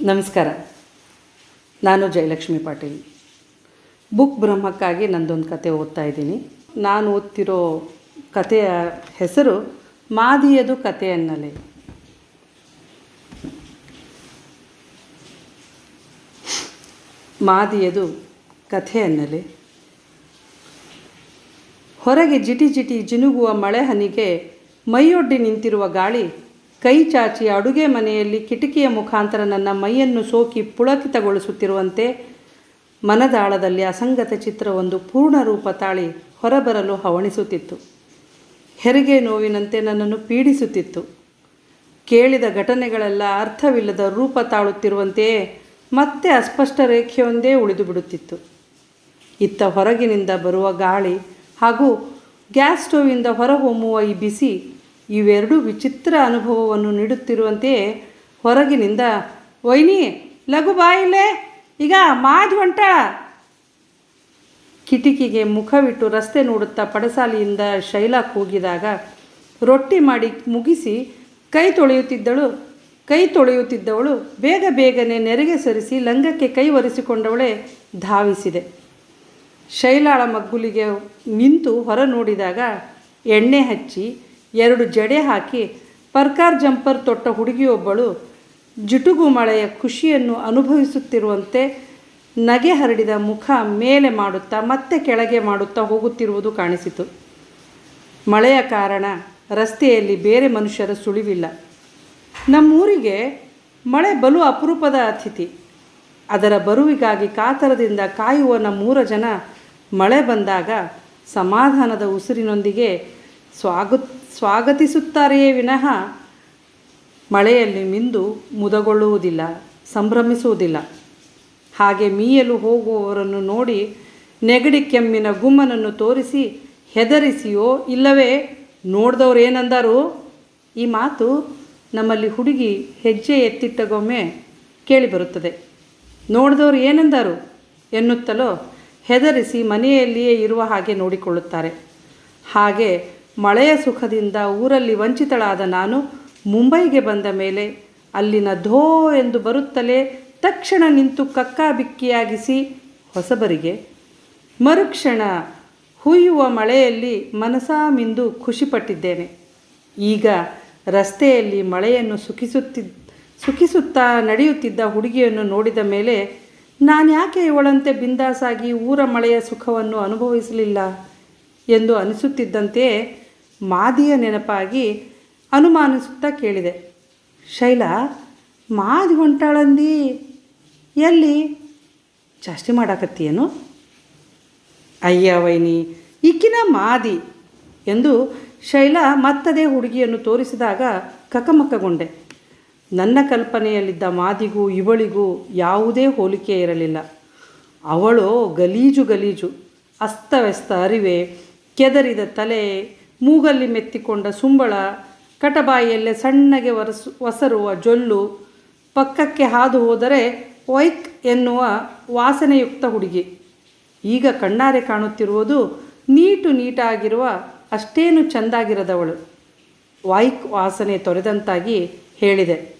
ನಮಸ್ಕಾರ. ನಾನು ಜಯಲಕ್ಷ್ಮಿ ಪಾಟೀಲ್. ಬುಕ್ ಬ್ರಹ್ಮಕ್ಕಾಗಿ ನಂದೊಂದು ಕತೆ ಓದ್ತಾ ಇದ್ದೀನಿ. ನಾನು ಓದ್ತಿರೋ ಕತೆಯ ಹೆಸರು ಮಾದಿಯದು ಕತೆ ಅನ್ನಲೆ. ಮಾದಿಯದು ಕಥೆ ಅನ್ನಲೆ. ಹೊರಗೆ ಜಿಟಿ ಜಿಟಿ ಜಿನುಗುವ ಮಳೆ ಹನಿಗೆ ಮೈಯೊಡ್ಡಿ ನಿಂತಿರುವ ಗಾಳಿ ಕೈ ಚಾಚಿ ಅಡುಗೆ ಮನೆಯಲ್ಲಿ ಕಿಟಕಿಯ ಮುಖಾಂತರ ನನ್ನ ಮೈಯನ್ನು ಸೋಕಿ ಪುಳಕಿತಗೊಳಿಸುತ್ತಿರುವಂತೆ ಮನದಾಳದಲ್ಲಿ ಅಸಂಗತ ಚಿತ್ರವೊಂದು ಪೂರ್ಣ ರೂಪ ತಾಳಿ ಹೊರಬರಲು ಹವಣಿಸುತ್ತಿತ್ತು. ಹೆರಿಗೆ ನೋವಿನಂತೆ ನನ್ನನ್ನು ಪೀಡಿಸುತ್ತಿತ್ತು. ಕೇಳಿದ ಘಟನೆಗಳೆಲ್ಲ ಅರ್ಥವಿಲ್ಲದ ರೂಪ ತಾಳುತ್ತಿರುವಂತೆಯೇ ಮತ್ತೆ ಅಸ್ಪಷ್ಟ ರೇಖೆಯೊಂದೇ ಉಳಿದು ಬಿಡುತ್ತಿತ್ತು. ಇತ್ತ ಹೊರಗಿನಿಂದ ಬರುವ ಗಾಳಿ ಹಾಗೂ ಗ್ಯಾಸ್ ಸ್ಟೋವಿಂದ ಹೊರಹೊಮ್ಮುವ ಈ ಬಿಸಿ ಇವೆರಡೂ ವಿಚಿತ್ರ ಅನುಭವವನ್ನು ನೀಡುತ್ತಿರುವಂತೆಯೇ ಹೊರಗಿನಿಂದ, ವೈನಿ, ಲಘು ಬಾಯಿಲೆ, ಈಗ ಮಾಜ್ ಹೊಂಟಾಳ ಕಿಟಕಿಗೆ ಮುಖವಿಟ್ಟು ರಸ್ತೆ ನೋಡುತ್ತಾ ಪಡಸಾಲಿಯಿಂದ ಶೈಲಾ ಕೂಗಿದಾಗ ರೊಟ್ಟಿ ಮಾಡಿ ಮುಗಿಸಿ ಕೈ ತೊಳೆಯುತ್ತಿದ್ದಳು. ಕೈ ತೊಳೆಯುತ್ತಿದ್ದವಳು ಬೇಗ ಬೇಗನೆ ನೆರೆಗೆ ಸರಿಸಿ ಲಂಗಕ್ಕೆ ಕೈ ಒರೆಸಿಕೊಂಡವಳೇ ಧಾವಿಸಿದೆ. ಶೈಲಾಳ ಮಗ್ಗುಲಿಗೆ ನಿಂತು ಹೊರ ನೋಡಿದಾಗ ಎಣ್ಣೆ ಹಚ್ಚಿ ಎರಡು ಜಡೆ ಹಾಕಿ ಪರ್ಕಾರ್ ಜಂಪರ್ ತೊಟ್ಟ ಹುಡುಗಿಯೊಬ್ಬಳು ಜುಟುಗು ಮಳೆಯ ಖುಷಿಯನ್ನು ಅನುಭವಿಸುತ್ತಿರುವಂತೆ ನಗೆ ಹರಡಿದ ಮುಖ ಮೇಲೆ ಮಾಡುತ್ತಾ ಮತ್ತೆ ಕೆಳಗೆ ಮಾಡುತ್ತಾ ಹೋಗುತ್ತಿರುವುದು ಕಾಣಿಸಿತು. ಮಳೆಯ ಕಾರಣ ರಸ್ತೆಯಲ್ಲಿ ಬೇರೆ ಮನುಷ್ಯರ ಸುಳಿವಿಲ್ಲ. ನಮ್ಮೂರಿಗೆ ಮಳೆ ಬಲು ಅಪರೂಪದ ಅತಿಥಿ. ಅದರ ಬರುವಿಗಾಗಿ ಕಾತರದಿಂದ ಕಾಯುವ ನಮ್ಮೂರ ಜನ ಮಳೆ ಬಂದಾಗ ಸಮಾಧಾನದ ಉಸಿರಿನೊಂದಿಗೆ ಸ್ವಾಗ ಸ್ವಾಗತಿಸುತ್ತಾರೆಯೇ ವಿನಃ ಮಳೆಯಲ್ಲಿ ಮಿಂದು ಮುದಗೊಳ್ಳುವುದಿಲ್ಲ, ಸಂಭ್ರಮಿಸುವುದಿಲ್ಲ. ಹಾಗೆ ಮೀಯಲು ಹೋಗುವವರನ್ನು ನೋಡಿ ನೆಗಡಿ ಕೆಮ್ಮಿನ ಗುಮ್ಮನನ್ನು ತೋರಿಸಿ ಹೆದರಿಸಿಯೋ ಇಲ್ಲವೇ? ನೋಡಿದವರು ಏನಂದರು? ಈ ಮಾತು ನಮ್ಮಲ್ಲಿ ಹುಡುಗಿ ಹೆಜ್ಜೆ ಎತ್ತಿಟ್ಟಗೊಮ್ಮೆ ಕೇಳಿಬರುತ್ತದೆ. ನೋಡಿದವರು ಏನೆಂದರು ಎನ್ನುತ್ತಲೋ ಹೆದರಿಸಿ ಮನೆಯಲ್ಲಿಯೇ ಇರುವ ಹಾಗೆ ನೋಡಿಕೊಳ್ಳುತ್ತಾರೆ. ಹಾಗೆ ಮಳೆಯ ಸುಖದಿಂದ ಊರಲ್ಲಿ ವಂಚಿತಳಾದ ನಾನು ಮುಂಬೈಗೆ ಬಂದ ಮೇಲೆ ಅಲ್ಲಿನ ಧೋ ಎಂದು ಬರುತ್ತಲೇ ತಕ್ಷಣ ನಿಂತು ಕಕ್ಕಾಬಿಕ್ಕಿಯಾಗಿಸಿ ಹೊಸಬರಿಗೆ, ಮರುಕ್ಷಣ ಹುಯ್ಯುವ ಮಳೆಯಲ್ಲಿ ಮನಸಾ ಮಿಂದು ಖುಷಿಪಟ್ಟಿದ್ದೇನೆ. ಈಗ ರಸ್ತೆಯಲ್ಲಿ ಮಳೆಯನ್ನು ಸುಖಿಸುತ್ತಿದ್ದ ಸುಖಿಸುತ್ತಾ ನಡೆಯುತ್ತಿದ್ದ ಹುಡುಗಿಯನ್ನು ನೋಡಿದ ಮೇಲೆ ನಾನು ಯಾಕೆ ಇವಳಂತೆ ಬಿಂದಾಸಾಗಿ ಊರ ಮಳೆಯ ಸುಖವನ್ನು ಅನುಭವಿಸಲಿಲ್ಲ ಎಂದು ಅನಿಸುತ್ತಿದ್ದಂತೆಯೇ ಮಾದಿಯ ನೆನಪಾಗಿ ಅನುಮಾನಿಸುತ್ತಾ ಕೇಳಿದೆ. ಶೈಲ, ಮಾದಿ ಹೊಂಟಾಳಂದಿ? ಎಲ್ಲಿ? ಜಾಸ್ತಿ ಮಾಡಾಕತ್ತೀಯೇನು? ಅಯ್ಯ ವೈನಿ ಇಕ್ಕಿನ ಮಾದಿ ಎಂದು ಶೈಲಾ ಮತ್ತದೇ ಹುಡುಗಿಯನ್ನು ತೋರಿಸಿದಾಗ ಕಕಮಕಗೊಂಡೆ. ನನ್ನ ಕಲ್ಪನೆಯಲ್ಲಿದ್ದ ಮಾದಿಗೂ ಇವಳಿಗೂ ಯಾವುದೇ ಹೋಲಿಕೆ ಇರಲಿಲ್ಲ. ಅವಳು ಗಲೀಜು ಗಲೀಜು, ಅಸ್ತವ್ಯಸ್ತ ಅರಿವೆ, ಕೆದರಿದ ತಲೆ ಮೂಗಲ್ಲಿ ಮೆತ್ತಿಕೊಂಡ ಸುಂಬಳ, ಕಟಬಾಯಿಯಲ್ಲೇ ಸಣ್ಣಗೆ ಒರಸು, ಒಸರುವ ಜೊಲ್ಲು, ಪಕ್ಕಕ್ಕೆ ಹಾದು ಹೋದರೆ ವೈಕ್ ಎನ್ನುವ ವಾಸನೆಯುಕ್ತ ಹುಡುಗಿ. ಈಗ ಕಣ್ಣಾರೆ ಕಾಣುತ್ತಿರುವುದು ನೀಟು ನೀಟಾಗಿರುವ, ಅಷ್ಟೇನು ಚೆಂದಾಗಿರದವಳು. ವಾಯ್ಕ್ ವಾಸನೆ ತೊರೆದಂತಾಗಿ ಹೇಳಿದೆ.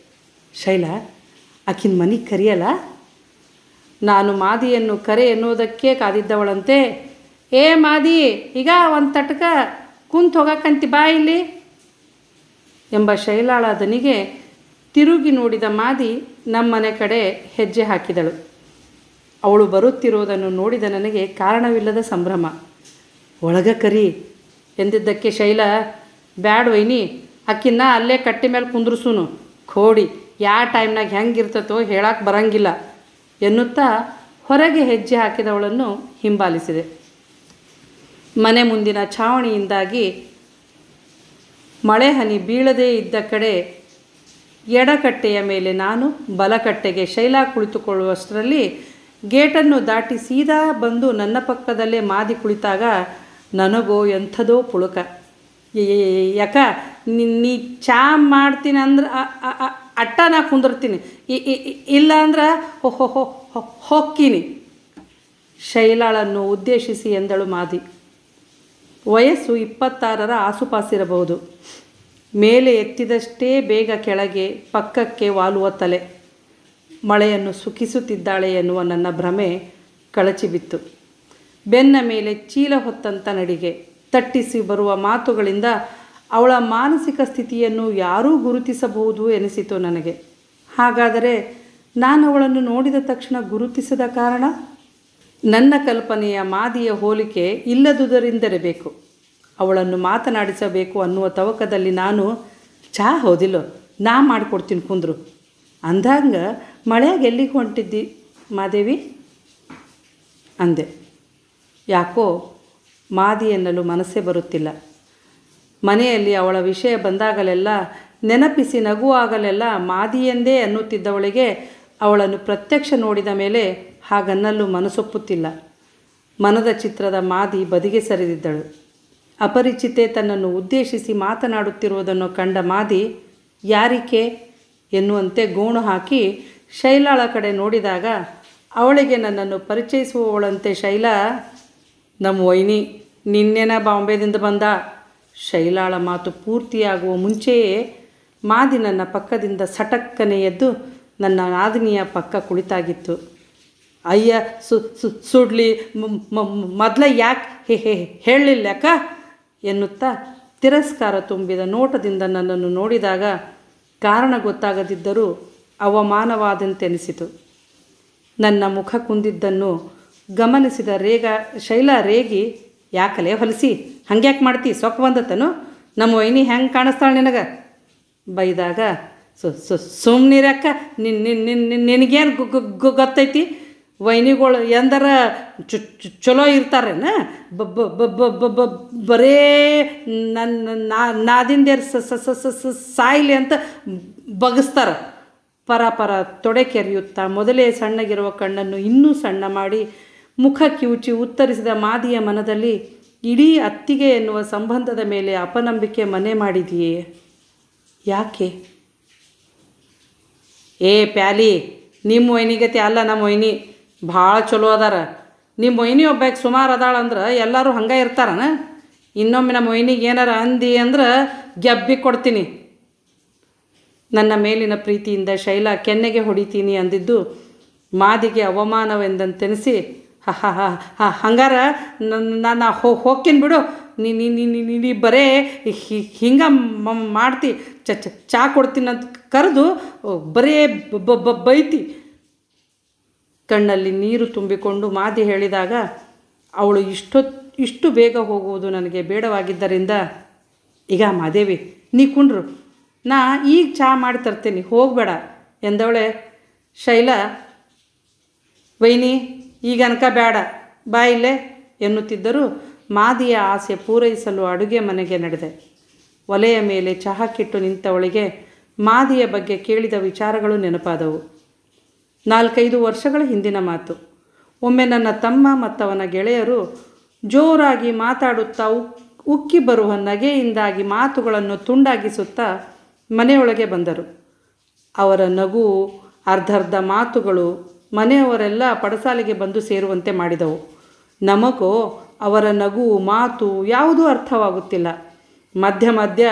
ಶೈಲಾ ಆಕಿನ ಮನೆ ಕರೆಯಲ್ಲ? ನಾನು ಮಾದಿಯನ್ನು ಕರೆ ಎನ್ನುವುದಕ್ಕೆ ಕಾದಿದ್ದವಳಂತೆ. ಏ ಮಾದಿ, ಈಗ ಒಂದು ತಟಕ. ಕುಂತು ಹೋಗಕ್ಕಂತಿ ಬಾ ಇಲ್ಲಿ ಎಂಬ ಶೈಲಾಳ ದನಿಗೆ ತಿರುಗಿ ನೋಡಿದ ಮಾದಿ ನಮ್ಮನೆ ಕಡೆ ಹೆಜ್ಜೆ ಹಾಕಿದಳು. ಅವಳು ಬರುತ್ತಿರುವುದನ್ನು ನೋಡಿದ ನನಗೆ ಕಾರಣವಿಲ್ಲದ ಸಂಭ್ರಮ. ಒಳಗ ಕರಿ ಎಂದಿದ್ದಕ್ಕೆ ಶೈಲ, ಬ್ಯಾಡ್ ವೈನಿ, ಅಕ್ಕಿನ್ನ ಅಲ್ಲೇ ಕಟ್ಟಿ ಮೇಲೆ ಕುಂದ್ರಸೂನು. ಖೋಡಿ ಯಾವ ಟೈಮ್ನಾಗ ಹೆಂಗಿರ್ತತೋ ಹೇಳಕ್ಕೆ ಬರಂಗಿಲ್ಲ ಎನ್ನುತ್ತಾ ಹೊರಗೆ ಹೆಜ್ಜೆ ಹಾಕಿದವಳನ್ನು ಹಿಂಬಾಲಿಸಿದೆ. ಮನೆ ಮುಂದಿನ ಛಾವಣಿಯಿಂದಾಗಿ ಮಳೆ ಹನಿ ಬೀಳದೇ ಇದ್ದ ಕಡೆ ಎಡಕಟ್ಟೆಯ ಮೇಲೆ ನಾನು ಬಲಕಟ್ಟೆಗೆ ಶೈಲಾ ಕುಳಿತುಕೊಳ್ಳುವಷ್ಟರಲ್ಲಿ ಗೇಟನ್ನು ದಾಟಿ ಸೀದಾ ಬಂದು ನನ್ನ ಪಕ್ಕದಲ್ಲೇ ಮಾದಿ ಕುಳಿತಾಗ ನನಗೋ ಎಂಥದೋ ಪುಳುಕ. ಯಾಕ? ನೀ ಚಾ ಮಾಡ್ತೀನಿ ಅಂದ್ರೆ ಅಟ್ಟ ನಾ ಕುಂದಿರ್ತೀನಿ. ಇಲ್ಲ ಅಂದ್ರೆ ಹೊಕ್ಕೀನಿ ಹೊಕ್ಕಿನಿ. ಶೈಲಾಳನ್ನು ಉದ್ದೇಶಿಸಿ ಎಂದಳು ಮಾದಿ. ವಯಸ್ಸು ಇಪ್ಪತ್ತಾರರ ಆಸುಪಾಸಿರಬಹುದು. ಮೇಲೆ ಎತ್ತಿದಷ್ಟೇ ಬೇಗ ಕೆಳಗೆ, ಪಕ್ಕಕ್ಕೆ ವಾಲುವ ತಲೆ. ಮಳೆಯನ್ನು ಸುಖಿಸುತ್ತಿದ್ದಾಳೆ ಎನ್ನುವ ನನ್ನ ಭ್ರಮೆ ಕಳಚಿಬಿತ್ತು. ಬೆನ್ನ ಮೇಲೆ ಚೀಲ ಹೊತ್ತಂತ ನಡಿಗೆ. ತಟ್ಟಿಸಿ ಬರುವ ಮಾತುಗಳಿಂದ ಅವಳ ಮಾನಸಿಕ ಸ್ಥಿತಿಯನ್ನು ಯಾರೂ ಗುರುತಿಸಬಹುದು ಎನಿಸಿತು ನನಗೆ. ಹಾಗಾದರೆ ನಾನು ಅವಳನ್ನು ನೋಡಿದ ತಕ್ಷಣ ಗುರುತಿಸದ ಕಾರಣ? ನನ್ನ ಕಲ್ಪನೆಯ ಮಾದಿಯ ಹೋಲಿಕೆ ಇಲ್ಲದುದರಿಂದಿರಬೇಕು. ಅವಳನ್ನು ಮಾತನಾಡಿಸಬೇಕು ಅನ್ನುವ ತವಕದಲ್ಲಿ ನಾನು ಚಹಾ ಹೌದಿಲ್ಲೋ, ನಾ ಮಾಡಿಕೊಡ್ತೀನಿ ಕುಂದ್ರು. ಅಂದಾಗ, ಮಳೆಯಾಗ ಎಲ್ಲಿಗೆ ಹೊಂಟಿದ್ದಿ ಮಾದೇವಿ? ಅಂದೆ. ಯಾಕೋ, ಮಾದಿ ಎನ್ನಲು ಮನಸ್ಸೇ ಬರುತ್ತಿಲ್ಲ. ಮನೆಯಲ್ಲಿ ಅವಳ ವಿಷಯ ಬಂದಾಗಲೆಲ್ಲ, ನೆನಪಿಸಿ ನಗುವಾಗಲೆಲ್ಲ ಮಾದಿಯೆಂದೇ ಅನ್ನುತ್ತಿದ್ದವಳಿಗೆ ಅವಳನ್ನು ಪ್ರತ್ಯಕ್ಷ ನೋಡಿದ ಮೇಲೆ ಹಾಗನ್ನಲು ಮನಸೊಪ್ಪುತ್ತಿಲ್ಲ ಮನದ ಚಿತ್ರದ ಮಾದಿ ಬದಿಗೆ ಸರಿದಿದ್ದಳು. ಅಪರಿಚಿತೆ ತನ್ನನ್ನು ಉದ್ದೇಶಿಸಿ ಮಾತನಾಡುತ್ತಿರುವುದನ್ನು ಕಂಡ ಮಾದಿ, ಯಾರಿಕೆ? ಎನ್ನುವಂತೆ ಗೋಣು ಹಾಕಿ ಶೈಲಾಳ ಕಡೆ ನೋಡಿದಾಗ, ಅವಳಿಗೆ ನನ್ನನ್ನು ಪರಿಚಯಿಸುವವಳಂತೆ ಶೈಲಾ, ನಮ್ಮ ವೈನಿ ನಿನ್ನೆನ ಬಾಂಬೆದಿಂದ ಬಂದ. ಶೈಲಾಳ ಮಾತು ಪೂರ್ತಿಯಾಗುವ ಮುಂಚೆಯೇ ಮಾದಿ ನನ್ನ ಪಕ್ಕದಿಂದ ಸಟಕ್ಕನೆ ಎದ್ದು ನನ್ನ ನಾದಿನಿಯ ಪಕ್ಕ ಕುಳಿತಾಗಿತ್ತು. ಅಯ್ಯ, ಸು ಸು, ಸುಡ್ಲಿ ಮೊದಲ ಯಾಕೆ ಹೇ ಹೇ ಹೇಳಲಿಲ್ಲ ಅಕ್ಕ ಎನ್ನುತ್ತಾ ತಿರಸ್ಕಾರ ತುಂಬಿದ ನೋಟದಿಂದ ನನ್ನನ್ನು ನೋಡಿದಾಗ ಕಾರಣ ಗೊತ್ತಾಗದಿದ್ದರೂ ಅವಮಾನವಾದಂತೆನಿಸಿತು. ನನ್ನ ಮುಖ ಕುಂದಿದ್ದನ್ನು ಗಮನಿಸಿದ ರೇಗ, ಶೈಲಾ ರೇಗಿ, ಯಾಕಲೇ ಹೊಲಿಸಿ, ಹಂಗ್ಯಾಕೆ ಮಾಡ್ತಿ ಸೊಕ್ಕ ಬಂದತನು ನಮ್ಮ ವೈನಿ ಹೆಂಗೆ ಕಾಣಿಸ್ತಾಳೆ ನಿನಗೆ? ಬೈದಾಗ, ಸು ಸು ಸುಮ್ಮನಿರಕ್ಕ ನಿನ್ನ ನಿನ್ನ ನಿನ್ ನಿನಗೇನು ಗೊತ್ತೈತಿ? ವೈನಿಗಳು ಎಂದರ ಚು ಚಲೋ ಇರ್ತಾರೇನ? ಬರೇ ನನ್ನ ಸ ಸಾಯ್ಲಿ ಅಂತ ಬಗಸ್ತಾರ. ಪರ ಪರ ತೊಡೆ ಕೆರೆಯುತ್ತಾ ಮೊದಲೇ ಸಣ್ಣಗಿರುವ ಕಣ್ಣನ್ನು ಇನ್ನೂ ಸಣ್ಣ ಮಾಡಿ ಮುಖ ಕಿವುಚಿ ಉತ್ತರಿಸಿದ ಮಾದಿಯ ಮನದಲ್ಲಿ ಇಡೀ ಅತ್ತಿಗೆ ಎನ್ನುವ ಸಂಬಂಧದ ಮೇಲೆ ಅಪನಂಬಿಕೆ ಮನೆ ಮಾಡಿದೆಯೇ? ಯಾಕೆ? ಏ ಪ್ಯಾಲಿ ನಿಮ್ಮ ವೈನಿಗತಿ ಅಲ್ಲ ನಮ್ಮ ವೈನಿ. ಭಾಳ ಚಲೋ ಅದಾರ. ನಿಮ್ಮ ಮೊಯ್ನಿ ಒಬ್ಬಾಕೆ ಸುಮಾರು ಅದಾಳ ಅಂದ್ರೆ ಎಲ್ಲರೂ ಹಂಗೆ ಇರ್ತಾರನ? ಇನ್ನೊಮ್ಮೆ ನಮ್ಮ ಮೊಯ್ನಿಗೆ ಏನಾರ ಅಂದಿ ಅಂದ್ರೆ ಗೆಬ್ಬಿ ಕೊಡ್ತೀನಿ. ನನ್ನ ಮೇಲಿನ ಪ್ರೀತಿಯಿಂದ ಶೈಲಾ ಕೆನ್ನೆಗೆ ಹೊಡಿತೀನಿ ಅಂದಿದ್ದು ಮಾದಿಗೆ ಅವಮಾನವೆಂದಂತೆನಿಸಿ, ಹ ಹ ಹಂಗಾರ ನಾನು ಹೋ, ಹೋಗ್ತೀನಿ ಬಿಡು. ನೀ ನೀ ಬರೇ ಹಿಂಗೆ ಮಾಡ್ತಿ. ಚ ಚ ಕೊಡ್ತೀನಿ ಅಂತ ಕರೆದು ಬರೇ ಬೈತಿ. ಕಣ್ಣಲ್ಲಿ ನೀರು ತುಂಬಿಕೊಂಡು ಮಾದಿ ಹೇಳಿದಾಗ, ಅವಳು ಇಷ್ಟೊತ್ತು ಇಷ್ಟು ಬೇಗ ಹೋಗುವುದು ನನಗೆ ಬೇಡವಾಗಿದ್ದರಿಂದ, ಈಗ ಮಾದೇವಿ, ನೀ ಕುಂಡ್ರು. ನಾ ಈಗ ಚಹಾ ಮಾಡಿ ತರ್ತೀನಿ, ಹೋಗಬೇಡ, ಎಂದವಳೆ. ಶೈಲ, ವೈನಿ, ಈಗ ಅನ್ಕ ಬೇಡ ಬಾ ಎನ್ನುತ್ತಿದ್ದರೂ ಮಾದಿಯ ಆಸೆ ಪೂರೈಸಲು ಅಡುಗೆ ಮನೆಗೆ ನಡೆದೆ. ಒಲೆಯ ಮೇಲೆ ಚಹಾ ಕಿಟ್ಟು ನಿಂತವಳಿಗೆ ಮಾದಿಯ ಬಗ್ಗೆ ಕೇಳಿದ ವಿಚಾರಗಳು ನೆನಪಾದವು. ನಾಲ್ಕೈದು ವರ್ಷಗಳ ಹಿಂದಿನ ಮಾತು. ಒಮ್ಮೆ ನನ್ನ ತಮ್ಮ ಮತ್ತವನ ಗೆಳೆಯರು ಜೋರಾಗಿ ಮಾತಾಡುತ್ತಾ ಉಕ್, ಉಕ್ಕಿ ಬರುವ ನಗೆಯಿಂದಾಗಿ ಮಾತುಗಳನ್ನು ತುಂಡಾಗಿಸುತ್ತಾ ಮನೆಯೊಳಗೆ ಬಂದರು. ಅವರ ನಗು, ಅರ್ಧರ್ಧ ಮಾತುಗಳು ಮನೆಯವರೆಲ್ಲ ಪಡಸಾಲೆಗೆ ಬಂದು ಸೇರುವಂತೆ ಮಾಡಿದವು. ನಮಗೋ, ಅವರ ನಗು, ಮಾತು ಯಾವುದೂ ಅರ್ಥವಾಗುತ್ತಿಲ್ಲ. ಮಧ್ಯ ಮಧ್ಯ,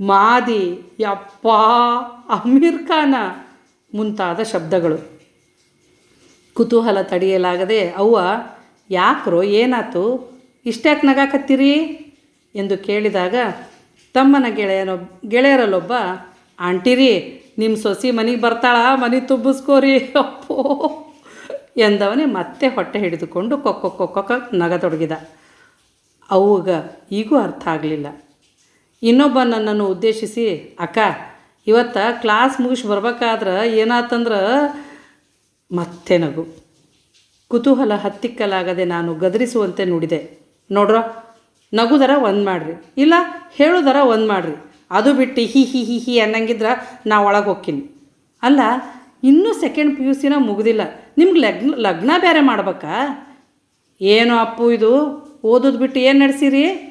ಮಾದಿ, ಯಪ್ಪಾ, ಅಮೀರ್ ಖಾನ ಮುಂತಾದ ಶಬ್ದಗಳು. ಕುತೂಹಲ ತಡೆಯಲಾಗದೆ, ಅವ್ವ, ಯಾಕ್ರೋ, ಏನಾತು? ಇಷ್ಟ್ಯಾಕೆ ನಗಾಕತ್ತೀರಿ ಎಂದು ಕೇಳಿದಾಗ, ತಮ್ಮನ ಗೆಳೆಯನೊ, ಗೆಳೆಯರಲ್ಲೊಬ್ಬ, ಆಂಟಿರಿ ನಿಮ್ಮ ಸೊಸಿ ಮನೆಗೆ ಬರ್ತಾಳ, ಮನೆ ತುಂಬಿಸ್ಕೋರಿ, ಅಪ್ಪೋ, ಎಂದವನೇ ಮತ್ತೆ ಹೊಟ್ಟೆ ಹಿಡಿದುಕೊಂಡು ಕೊಕ್ಕೊ ಕೊಕ್ಕೊಕ್ಕ ನಗತೊಡಗಿದ. ಅವಾಗ ಈಗೂ ಅರ್ಥ ಆಗಲಿಲ್ಲ. ಇನ್ನೊಬ್ಬ ನನ್ನನ್ನು ಉದ್ದೇಶಿಸಿ, ಅಕ್ಕ, ಇವತ್ತು ಕ್ಲಾಸ್ ಮುಗಿಸಿ ಬರ್ಬೇಕಾದ್ರೆ ಏನಾತಂದ್ರೆ ಮತ್ತೆ ನಗು. ಕುತೂಹಲ ಹತ್ತಿಕ್ಕಲಾಗದೆ ನಾನು ಗದರಿಸುವಂತೆ ನುಡಿದೆ. ನೋಡ್ರ ನಗುದರ ಒಂದು ಮಾಡ್ರಿ. ಇಲ್ಲ ಹೇಳೋದರ ಒಂದು ಮಾಡ್ರಿ. ಅದು ಬಿಟ್ಟು ಹಿ ಹಿ ಹಿ ಹಿ ಅನ್ನಂಗಿದ್ರೆ ನಾ ಒಳಗೆ ಹೋಗ್ತೀನಿ. ಅಲ್ಲ, ಇನ್ನೂ ಸೆಕೆಂಡ್ ಪಿ ಯು ಸಿನ ಮುಗ್ದಿಲ್ಲ. ನಿಮ್ಗೆ ಲಗ್ನ ಲಗ್ನ ಬೇರೆ ಮಾಡ್ಬೇಕಾ? ಏನು ಅಪ್ಪು ಇದು. ಓದೋದು ಬಿಟ್ಟು ಏನು ನಡೆಸಿರಿ?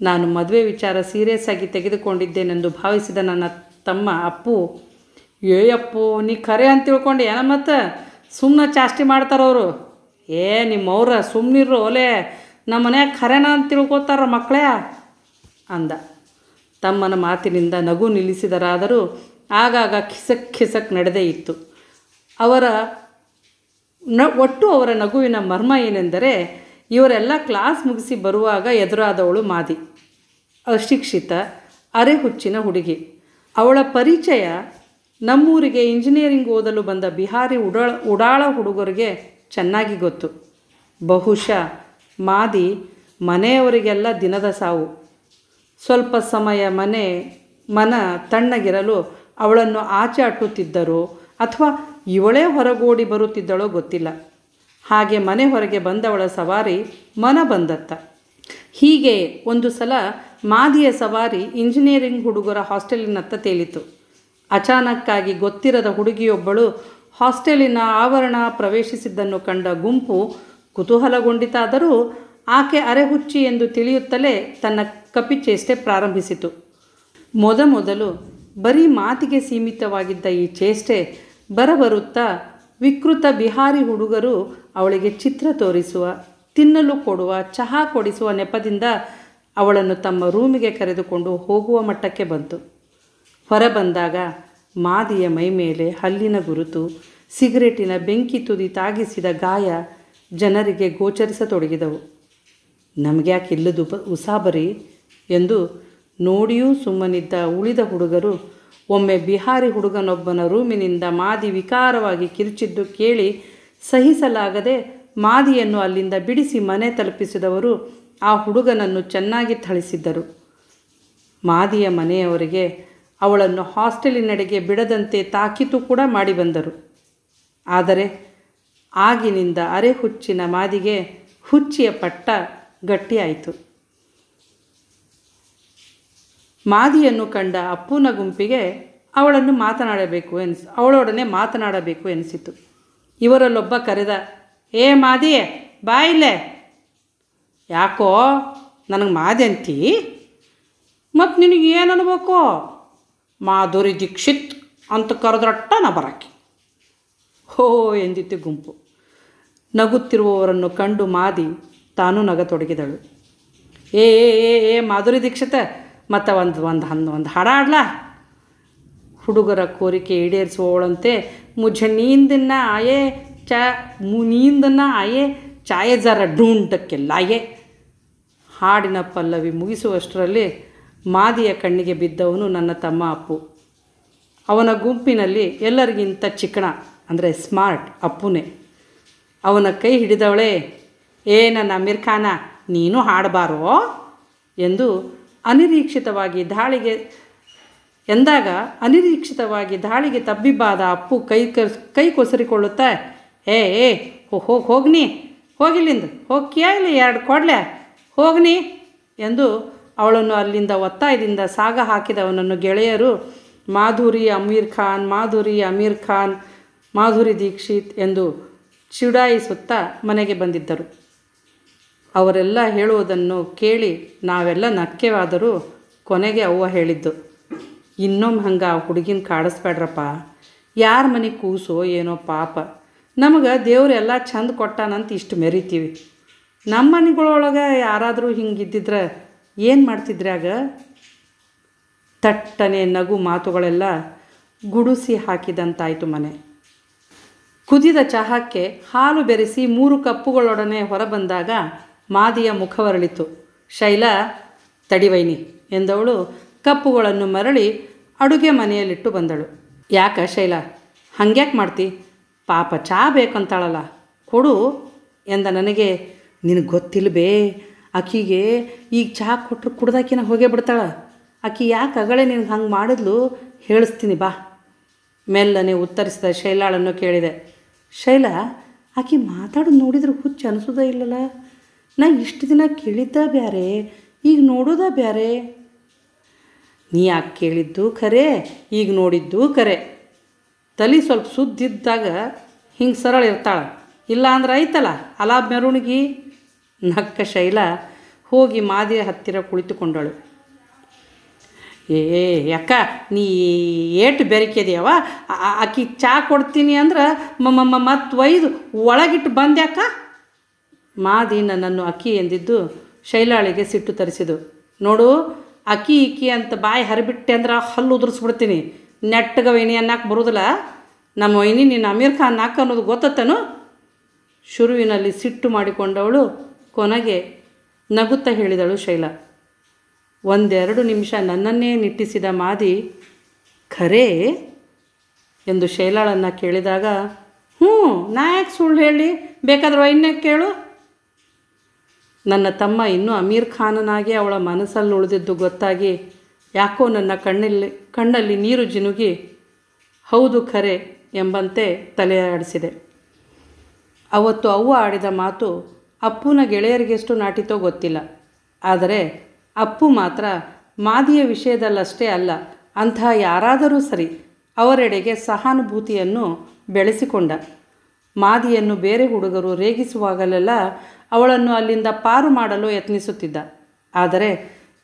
ನಾನು ಮದುವೆ ವಿಚಾರ ಸೀರಿಯಸ್ ಆಗಿ ತೆಗೆದುಕೊಂಡಿದ್ದೇನೆಂದು ಭಾವಿಸಿದ ನನ್ನ ತಮ್ಮ ಅಪ್ಪು ಏಯಪ್ಪು ನೀ ಖರೆ ಅಂತ ತಿಳ್ಕೊಂಡು, ಏನ ಮತ್ತು? ಸುಮ್ಮನೆ ಚಾಷ್ಟಿ ಮಾಡ್ತಾರವರು ಏ, ನಿಮ್ಮವ್ರ ಸುಮ್ಮನಿರು ಒಲೆ. ನಮ್ಮ ಮನ್ಯಾಗ ಖರೇನ ಅಂತ ತಿಳ್ಕೊತಾರ ಮಕ್ಕಳೇ ಅಂದ. ತಮ್ಮನ ಮಾತಿನಿಂದ ನಗು ನಿಲ್ಲಿಸಿದರಾದರೂ ಆಗಾಗ ಖಿಸಕ್ ಖಿಸಕ್ ನಡೆದೇ ಇತ್ತು. ಅವರ ನ, ಒಟ್ಟು ಅವರ ನಗುವಿನ ಮರ್ಮ ಏನೆಂದರೆ, ಇವರೆಲ್ಲ ಕ್ಲಾಸ್ ಮುಗಿಸಿ ಬರುವಾಗ ಎದುರಾದವಳು ಮಾದಿ. ಅಶಿಕ್ಷಿತ, ಅರೆಹುಚ್ಚಿನ ಹುಡುಗಿ. ಅವಳ ಪರಿಚಯ ನಮ್ಮೂರಿಗೆ ಇಂಜಿನಿಯರಿಂಗ್ ಓದಲು ಬಂದ ಬಿಹಾರಿ ಉಡಾಳ ಉಡಾಳ ಹುಡುಗರಿಗೆ ಚೆನ್ನಾಗಿ ಗೊತ್ತು. ಬಹುಶಃ ಮಾದಿ ಮನೆಯವರಿಗೆಲ್ಲ ದಿನದ ಸಾವು. ಸ್ವಲ್ಪ ಸಮಯ ಮನೆ, ಮನ ತಣ್ಣಗಿರಲು ಅವಳನ್ನು ಆಚೆ ಅಟ್ಟುತ್ತಿದ್ದರೋ ಅಥವಾ ಇವಳೇ ಹೊರಗೋಡಿ ಬರುತ್ತಿದ್ದಳೋ ಗೊತ್ತಿಲ್ಲ. ಹಾಗೆ ಮನೆ ಹೊರಗೆ ಬಂದವಳ ಸವಾರಿ ಮನ ಬಂದತ್ತ. ಹೀಗೆ ಒಂದು ಸಲ ಮಾದಿಯ ಸವಾರಿ ಇಂಜಿನಿಯರಿಂಗ್ ಹುಡುಗರ ಹಾಸ್ಟೆಲಿನತ್ತ ತೇಲಿತು ಅಚಾನಕ್ಕಾಗಿ ಗೊತ್ತಿರದ ಹುಡುಗಿಯೊಬ್ಬಳು ಹಾಸ್ಟೆಲಿನ ಆವರಣ ಪ್ರವೇಶಿಸಿದ್ದನ್ನು ಕಂಡ ಗುಂಪು ಕುತೂಹಲಗೊಂಡಿತಾದರೂ ಆಕೆ ಅರೆಹುಚ್ಚಿ ಎಂದು ತಿಳಿಯುತ್ತಲೇ ತನ್ನ ಕಪಿಚೇಷ್ಟೆ ಪ್ರಾರಂಭಿಸಿತು. ಮೊದಮೊದಲು ಬರೀ ಮಾತಿಗೆ ಸೀಮಿತವಾಗಿದ್ದ ಈ ಚೇಷ್ಟೆ ಬರಬರುತ್ತಾ ವಿಕೃತ ಬಿಹಾರಿ ಹುಡುಗರು ಅವಳಿಗೆ ಚಿತ್ರ ತೋರಿಸುವ, ತಿನ್ನಲು ಕೊಡುವ, ಚಹಾ ಕೊಡಿಸುವ ನೆಪದಿಂದ ಅವಳನ್ನು ತಮ್ಮ ರೂಮಿಗೆ ಕರೆದುಕೊಂಡು ಹೋಗುವ ಮಟ್ಟಕ್ಕೆ ಬಂತು. ಹೊರಬಂದಾಗ ಮಾದಿಯ ಮೈಮೇಲೆ ಹಲ್ಲಿನ ಗುರುತು, ಸಿಗರೇಟಿನ ಬೆಂಕಿ ತುದಿ ತಾಗಿಸಿದ ಗಾಯ ಜನರಿಗೆ ಗೋಚರಿಸತೊಡಗಿದವು. ನಮಗ್ಯಾಕೆ ಇಲ್ಲದು ಉಸಾಬರಿ? ಎಂದು ನೋಡಿಯೂ ಸುಮ್ಮನಿದ್ದ ಉಳಿದ ಹುಡುಗರು ಒಮ್ಮೆ ಬಿಹಾರಿ ಹುಡುಗನೊಬ್ಬನ ರೂಮಿನಿಂದ ಮಾದಿ ವಿಕಾರವಾಗಿ ಕಿರುಚಿದ್ದು ಕೇಳಿ ಸಹಿಸಲಾಗದೆ ಮಾದಿಯನ್ನು ಅಲ್ಲಿಂದ ಬಿಡಿಸಿ ಮನೆ ತಲುಪಿಸಿದವರು ಆ ಹುಡುಗನನ್ನು ಚೆನ್ನಾಗಿ ಥಳಿಸಿದ್ದರು. ಮಾದಿಯ ಮನೆಯವರಿಗೆ ಅವಳನ್ನು ಹಾಸ್ಟೆಲಿನೆಡೆಗೆ ಬಿಡದಂತೆ ತಾಕೀತು ಕೂಡ ಮಾಡಿ ಬಂದರು. ಆದರೆ ಆಗಿನಿಂದ ಅರೆ ಹುಚ್ಚಿನ ಮಾದಿಗೆ ಹುಚ್ಚಿಯ ಪಟ್ಟ ಗಟ್ಟಿಯಾಯಿತು. ಮಾದಿಯನ್ನು ಕಂಡ ಅಪ್ಪುನ ಗುಂಪಿಗೆ ಅವಳನ್ನು ಮಾತನಾಡಬೇಕು ಎನಿಸ್, ಅವಳೊಡನೆ ಮಾತನಾಡಬೇಕು ಎನಿಸಿತು. ಇವರಲ್ಲೊಬ್ಬ ಕರೆದ, ಏ ಮಾದಿ ಬಾಯಿಲೆ ಯಾಕೋ, ನನಗೆ ಮಾದಿ ಅಂತೀ ಮತ್ತು ನಿನಗೆ ಏನು ಅನ್ಬೇಕು? ಮಾಧುರಿ ದೀಕ್ಷಿತ್ ಅಂತ ಕರೆದ್ರಟ್ಟ ನಾ ಬರಾಕಿ. ಹೋ ಎಂದಿತ್ತು ಗುಂಪು. ನಗುತ್ತಿರುವವರನ್ನು ಕಂಡು ಮಾದಿ ತಾನು ನಗತೊಡಗಿದಳು. ಏ ಏ ಏ ಮಾಧುರಿ ದೀಕ್ಷಿತ, ಮತ್ತು ಒಂದು ಒಂದು ಹನ್, ಒಂದು ಹಾಡ ಹಾಡ್ಲಾ? ಹುಡುಗರ ಕೋರಿಕೆ ಈಡೇರಿಸುವವಳಂತೆ ಮುಜನೀಂದನ್ನ ಆಯೇ, ಚ, ಮುನೀಂದನ್ನ ಆಯೇ ಛಾಯೆ ಡೂಂಟಕ್ಕೆ ಲಾಯೆ ಹಾಡಿನ ಪಲ್ಲವಿ ಮುಗಿಸುವಷ್ಟರಲ್ಲಿ ಮಾದಿಯ ಕಣ್ಣಿಗೆ ಬಿದ್ದವನು ನನ್ನ ತಮ್ಮ ಅಪ್ಪು. ಅವನ ಗುಂಪಿನಲ್ಲಿ ಎಲ್ಲರಿಗಿಂತ ಚಿಕ್ಕಣ, ಅಂದರೆ ಸ್ಮಾರ್ಟ್ ಅಪ್ಪುನೇ. ಅವನ ಕೈ ಹಿಡಿದವಳೇ, ಏ ನನ್ನ ಅಮೀರ್ ಖಾನ ನೀನು ಹಾಡಬಾರೋ? ಎಂದು ಅನಿರೀಕ್ಷಿತವಾಗಿ ದಾಳಿಗೆ, ಎಂದಾಗ ಅನಿರೀಕ್ಷಿತವಾಗಿ ದಾಳಿಗೆ ತಬ್ಬಿಬ್ಬಾದ ಅಪ್ಪು ಕೈ ಕೈ ಕೊಸರಿಕೊಳ್ಳುತ್ತಾ, ಏ ಏ ಹೋಗಿ ಹೋಗ್ನಿ, ಹೋಗಿಲ್ಲಿಂದ ಹೋಗ್ಯಾ ಇಲ್ಲ ಎರಡು ಕೊಡ್ಲೆ? ಹೋಗ್ನಿ? ಎಂದು ಅವಳನ್ನು ಅಲ್ಲಿಂದ ಒತ್ತಾಯದಿಂದ ಸಾಗ ಹಾಕಿದವನನ್ನು ಗೆಳೆಯರು ಮಾಧುರಿ ಅಮೀರ್ ಖಾನ್, ಮಾಧುರಿ ಅಮೀರ್ ಖಾನ್, ಮಾಧುರಿ ದೀಕ್ಷಿತ್ ಎಂದು ಚುಡಾಯಿಸುತ್ತಾ ಮನೆಗೆ ಬಂದಿದ್ದರು. ಅವರೆಲ್ಲ ಹೇಳುವುದನ್ನು ಕೇಳಿ ನಾವೆಲ್ಲ ನಕ್ಕೆವಾದರೂ ಕೊನೆಗೆ ಅವ್ವ ಹೇಳಿದ್ದು, ಇನ್ನೊಮ್ಮೆ ಹಂಗೆ ಆ ಹುಡುಗಿನ ಕಾಡಿಸ್ಬೇಡ್ರಪ್ಪ. ಯಾರ ಮನೆ ಕೂಸೋ ಏನೋ ಪಾಪ. ನಮಗೆ ದೇವರೆಲ್ಲ ಚಂದ ಕೊಟ್ಟಾನಂತ ಇಷ್ಟು ಮೆರಿತೀವಿ. ನಮ್ಮ ಮನೆಗಳೊಳಗೆ ಯಾರಾದರೂ ಹಿಂಗಿದ್ದಿದ್ರೆ ಏನು ಮಾಡ್ತಿದ್ರೆ ಆಗ? ತಟ್ಟನೆ ನಗು ಮಾತುಗಳೆಲ್ಲ ಗುಡಿಸಿ ಹಾಕಿದಂತಾಯಿತು ಮನೆ. ಕುದಿದ ಚಹಾಕ್ಕೆ ಹಾಲು ಬೆರೆಸಿ ಮೂರು ಕಪ್ಪುಗಳೊಡನೆ ಹೊರಬಂದಾಗ ಮಾದಿಯ ಮುಖವರಳಿತು ಶೈಲಾ, ತಡಿವೈನಿ ಎಂದವಳು ಕಪ್ಪುಗಳನ್ನು ಮರಳಿ ಅಡುಗೆ ಮನೆಯಲ್ಲಿಟ್ಟು ಬಂದಳು. ಯಾಕ ಶೈಲಾ, ಹಂಗ್ಯಾಕೆ ಮಾಡ್ತಿ? ಪಾಪ ಚಹಾ ಬೇಕಂತಾಳಲ್ಲ, ಕೊಡು ಎಂದ ನನಗೆ. ನಿನಗೆ ಗೊತ್ತಿಲ್ಬೇ ಆಕಿಗೆ ಈಗ ಚಹಾ ಕೊಟ್ಟರು ಕುಡ್ದಾಕಿನ ಹೋಗೇ ಬಿಡ್ತಾಳೆ. ಆಕಿ ಯಾಕೆ ಅಗಳೆ ನಿನಗೆ ಹಂಗೆ ಮಾಡಿದ್ಲು? ಹೇಳಿಸ್ತೀನಿ ಬಾ. ಮೆಲ್ಲನೆ ಉತ್ತರಿಸಿದ ಶೈಲಾಳನ್ನು ಕೇಳಿದೆ. ಶೈಲಾ ಆಕಿ ಮಾತಾಡೋದು ನೋಡಿದ್ರೆ ಹುಚ್ಚು ಅನಿಸೋದೇ ಇಲ್ಲಲ್ಲ ನಾ ಇಷ್ಟು ದಿನ ಕೇಳಿದ್ದ ಬ್ಯಾರೆ, ಈಗ ನೋಡೋದ ಬ್ಯಾರೆ. ನೀ ಯಾಕೆ ಕೇಳಿದ್ದು ಖರೆ, ಈಗ ನೋಡಿದ್ದು ಖರೆ. ತಲೆ ಸ್ವಲ್ಪ ಸುದ್ದಿದ್ದಾಗ ಹಿಂಗೆ ಸರಳ ಇರ್ತಾಳೆ. ಇಲ್ಲ ಅಂದ್ರೆ ಐತಲ್ಲ ಅಲಾಬ್ ಮೆರವಣಿಗೆ ನಕ್ಕ ಶೈಲ ಹೋಗಿ ಮಾದಿಯ ಹತ್ತಿರ ಕುಳಿತುಕೊಂಡಳು. ಏ ಅಕ್ಕ, ನೀ ಏಟು ಬೆರಕಿದೆಯವ ಅಕ್ಕಿ ಚಾ ಕೊಡ್ತೀನಿ ಅಂದ್ರೆ ಮಮ್ಮಮ್ಮ ಮತ್ತು ಒಯ್ದು ಒಳಗಿಟ್ಟು ಬಂದ್ಯಾಕ ಮಾದಿ ನನ್ನನ್ನು ಅಕ್ಕಿ ಎಂದಿದ್ದು ಶೈಲಾಳಿಗೆ ಸಿಟ್ಟು ತರಿಸಿದು. ನೋಡು ಅಕ್ಕಿ ಇಕ್ಕಿ ಅಂತ ಬಾಯಿ ಹರಿಬಿಟ್ಟೆ ಅಂದ್ರೆ ಹಲ್ಲು ಉದುರಿಸ್ಬಿಡ್ತೀನಿ. ನೆಟ್ಟಗ ವೈನಿ ಅನ್ನಕ್ಕೆ ಬರೋದಿಲ್ಲ. ನಮ್ಮ ವೈನಿ ನೀನು ಅಮೀರ್ ಖಾನ್ ನಾಕ್ ಅನ್ನೋದು ಗೊತ್ತತ್ತನು? ಶುರುವಿನಲ್ಲಿ ಸಿಟ್ಟು ಮಾಡಿಕೊಂಡವಳು ಕೊನೆಗೆ ನಗುತ್ತಾ ಹೇಳಿದಳು ಶೈಲ. ಒಂದೆರಡು ನಿಮಿಷ ನನ್ನನ್ನೇ ನಿಟ್ಟಿಸಿದ ಮಾದಿ, ಖರೇ? ಎಂದು ಶೈಲಾಳನ್ನು ಕೇಳಿದಾಗ, ಹ್ಞೂ, ನಾ ಯಾಕೆ ಸುಳ್ಳು ಹೇಳಿ? ಬೇಕಾದ್ರೆ ವೈನ್ಯ ಕೇಳು. ನನ್ನ ತಮ್ಮ ಇನ್ನೂ ಅಮೀರ್ ಖಾನನಾಗಿ ಅವಳ ಮನಸ್ಸಲ್ಲಿ ಉಳಿದಿದ್ದು ಗೊತ್ತಾಗಿ ಯಾಕೋ ನನ್ನ ಕಣ್ಣಲ್ಲಿ ಕಣ್ಣಲ್ಲಿ ನೀರು ಜಿನುಗಿ, ಹೌದು ಖರೆ ಎಂಬಂತೆ ತಲೆಯಾಡಿಸಿದೆ. ಅವತ್ತು ಅವ್ವ ಆಡಿದ ಮಾತು ಅಪ್ಪುನ ಗೆಳೆಯರಿಗೆಷ್ಟು ನಾಟಿತೋ ಗೊತ್ತಿಲ್ಲ. ಆದರೆ ಅಪ್ಪು ಮಾತ್ರ ಮಾದಿಯ ವಿಷಯದಲ್ಲಷ್ಟೇ ಅಲ್ಲ ಅಂತಹ ಯಾರಾದರೂ ಸರಿ ಅವರೆಡೆಗೆ ಸಹಾನುಭೂತಿಯನ್ನು ಬೆಳೆಸಿಕೊಂಡ. ಮಾದಿಯನ್ನು ಬೇರೆ ಹುಡುಗರು ರೇಗಿಸುವಾಗಲೆಲ್ಲ ಅವಳನ್ನು ಅಲ್ಲಿಂದ ಪಾರು ಮಾಡಲು ಯತ್ನಿಸುತ್ತಿದ್ದ. ಆದರೆ